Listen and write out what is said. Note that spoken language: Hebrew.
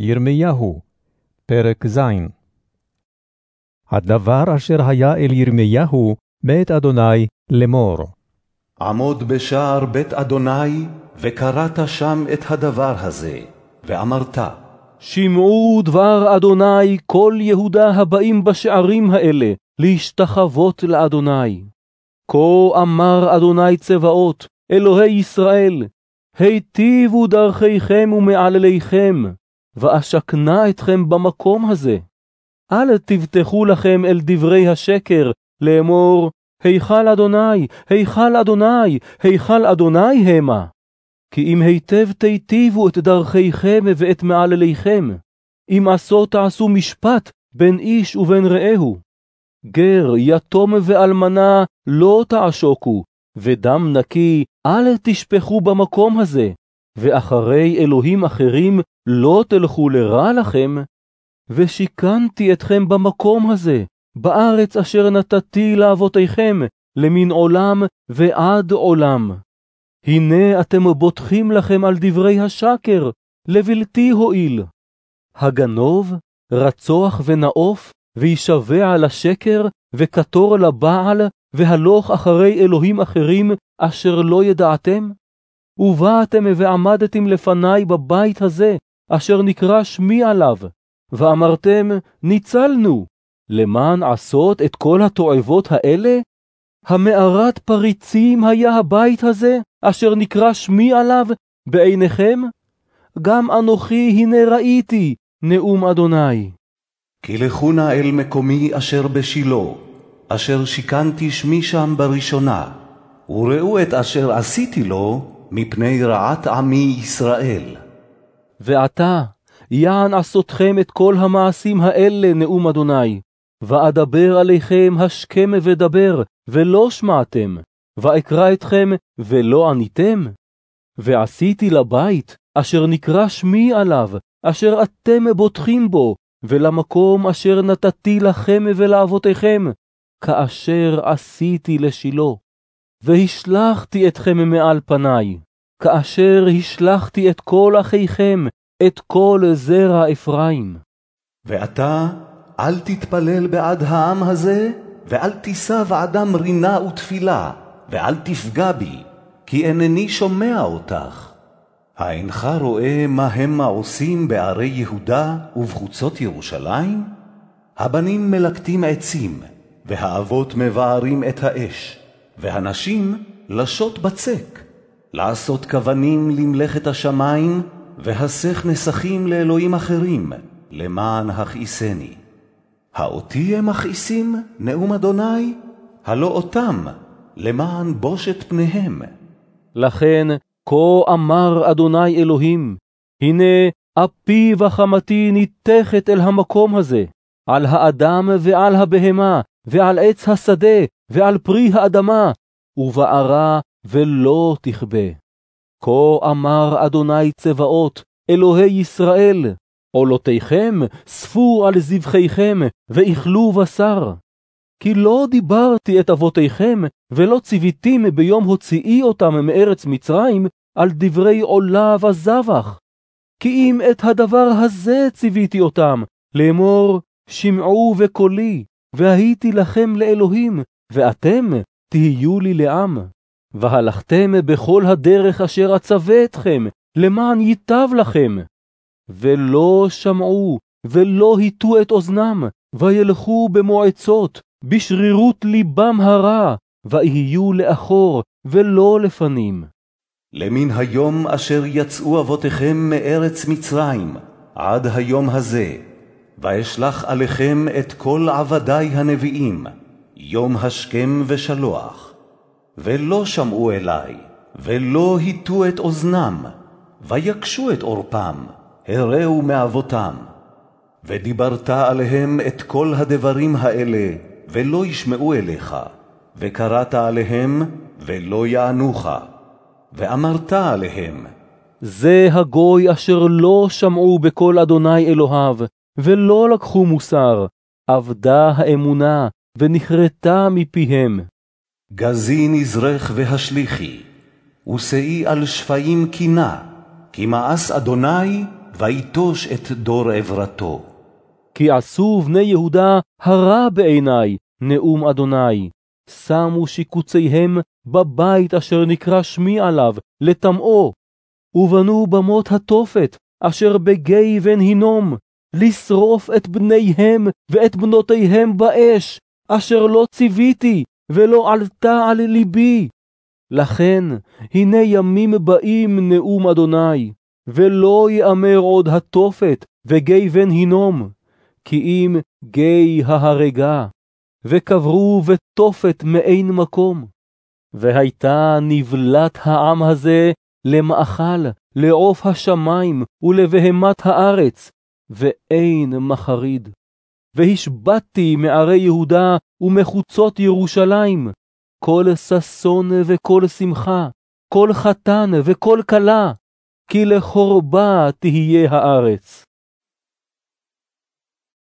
ירמיהו, פרק ז. הדבר אשר היה אל ירמיהו מאת אדוני לאמור. עמוד בשער בית אדוני, וקראת שם את הדבר הזה, ואמרת, שמעו דבר אדוני כל יהודה הבאים בשערים האלה, להשתחוות לאדוני. כה אמר אדוני צבאות, אלוהי ישראל, היטיבו דרכיכם ומעלליכם, ואשכנה אתכם במקום הזה. אל תבטחו לכם אל דברי השקר, לאמור, היכל אדוני, היכל אדוני, היכל אדוני המה. כי אם היטב תיטיבו את דרכיכם ואת מעלליכם, אם עשו תעשו משפט בין איש ובין רעהו. גר, יתום ואלמנה לא תעשוקו, ודם נקי אל תשפכו במקום הזה, ואחרי אלוהים אחרים לא תלכו לרע לכם, ושיכנתי אתכם במקום הזה, בארץ אשר נתתי לאבותיכם, למין עולם ועד עולם. הנה אתם בוטחים לכם על דברי השקר, לבלתי הועיל. הגנוב, רצוח ונאוף, וישבע לשקר, וקטור לבעל, והלוך אחרי אלוהים אחרים, אשר לא ידעתם? ובאתם ועמדתם לפני בבית הזה, אשר נקרא שמי עליו, ואמרתם, ניצלנו, למען עשות את כל התועבות האלה? המערת פריצים היה הבית הזה, אשר נקרא שמי עליו, בעיניכם? גם אנוכי הנה ראיתי, נאום אדוני. כי לכו נא אל מקומי אשר בשילה, אשר שיכנתי שמי שם בראשונה, וראו את אשר עשיתי לו מפני רעת עמי ישראל. ועתה, יען עשותכם את כל המעשים האלה, נאום אדוני, ואדבר עליכם השכם ודבר, ולא שמעתם, ואקרא אתכם, ולא עניתם? ועשיתי לבית, אשר נקרא שמי עליו, אשר אתם בוטחים בו, ולמקום אשר נתתי לכם ולאבותיכם, כאשר עשיתי לשילה. והשלכתי אתכם מעל פניי, כאשר השלכתי את כל אחיכם, את כל זרע אפרים. ועתה אל תתפלל בעד העם הזה, ואל תישא בעדם רינה ותפילה, ואל תפגע בי, כי אינני שומע אותך. האינך רואה מה המה עושים בערי יהודה ובחוצות ירושלים? הבנים מלקטים עצים, והאבות מבערים את האש, והנשים לשות בצק, לעשות כוונים למלאכת השמיים, והסך נסכים לאלוהים אחרים, למען הכעיסני. האותי הם מכעיסים, נאום אדוני? הלא אותם, למען בושת פניהם. לכן, כה אמר אדוני אלוהים, הנה אפי וחמתי ניתכת אל המקום הזה, על האדם ועל הבהמה, ועל עץ השדה, ועל פרי האדמה, ובערה ולא תכבה. כה אמר אדוני צבאות, אלוהי ישראל, עולותיכם ספו על זבחיכם, ואכלו בשר. כי לא דיברתי את אבותיכם, ולא ציוויתים ביום הוציאי אותם מארץ מצרים, על דברי עולה וזבח. כי אם את הדבר הזה ציוויתי אותם, לאמור, שמעו בקולי, והייתי לכם לאלוהים, ואתם תהיו לי לעם. והלכתם בכל הדרך אשר אצווה אתכם, למען ייטב לכם. ולא שמעו, ולא הטו את אוזנם, וילכו במועצות, בשרירות ליבם הרע, ויהיו לאחור, ולא לפנים. למן היום אשר יצאו אבותיכם מארץ מצרים, עד היום הזה, ואשלח עליכם את כל עבדי הנביאים, יום השכם ושלוח. ולא שמעו אלי, ולא הטו את אוזנם, ויקשו את עורפם, הרעו מאבותם. ודיברת עליהם את כל הדברים האלה, ולא ישמעו אליך, וקראת עליהם, ולא יענוך. ואמרת עליהם, זה הגוי אשר לא שמעו בקול אדוני אלוהיו, ולא לקחו מוסר, אבדה האמונה, ונכרתה מפיהם. גזי נזרך והשליכי, ושאי על שפיים קינה, כי מאס אדוני ויטוש את דור עברתו. כי עשו בני יהודה הרע בעיני, נאום אדוני. שמו שיקוציהם בבית אשר נקרא שמי עליו, לטמאו. ובנו במות התופת, אשר בגיא בן הינום, לשרוף את בניהם ואת בנותיהם באש, אשר לא ציוויתי, ולא עלתה על ליבי. לכן, הנה ימים באים נאום אדוני, ולא יאמר עוד התופת וגיא בן הינום, כי אם גיא ההרגה, וקברו ותופת מאין מקום. והייתה נבלת העם הזה למאכל, לעוף השמים ולבהמת הארץ, ואין מחריד. והשבתי מערי יהודה ומחוצות ירושלים, כל ששון וכל שמחה, כל חתן וכל כלה, כי לחורבה תהיה הארץ.